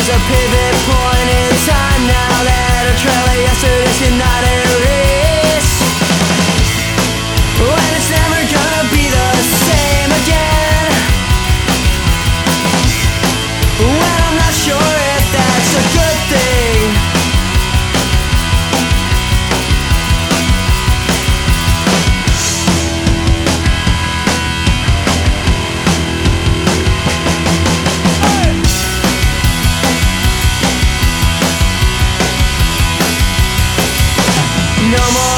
There's a pivot point in time now that a trail of yesterday's united no more.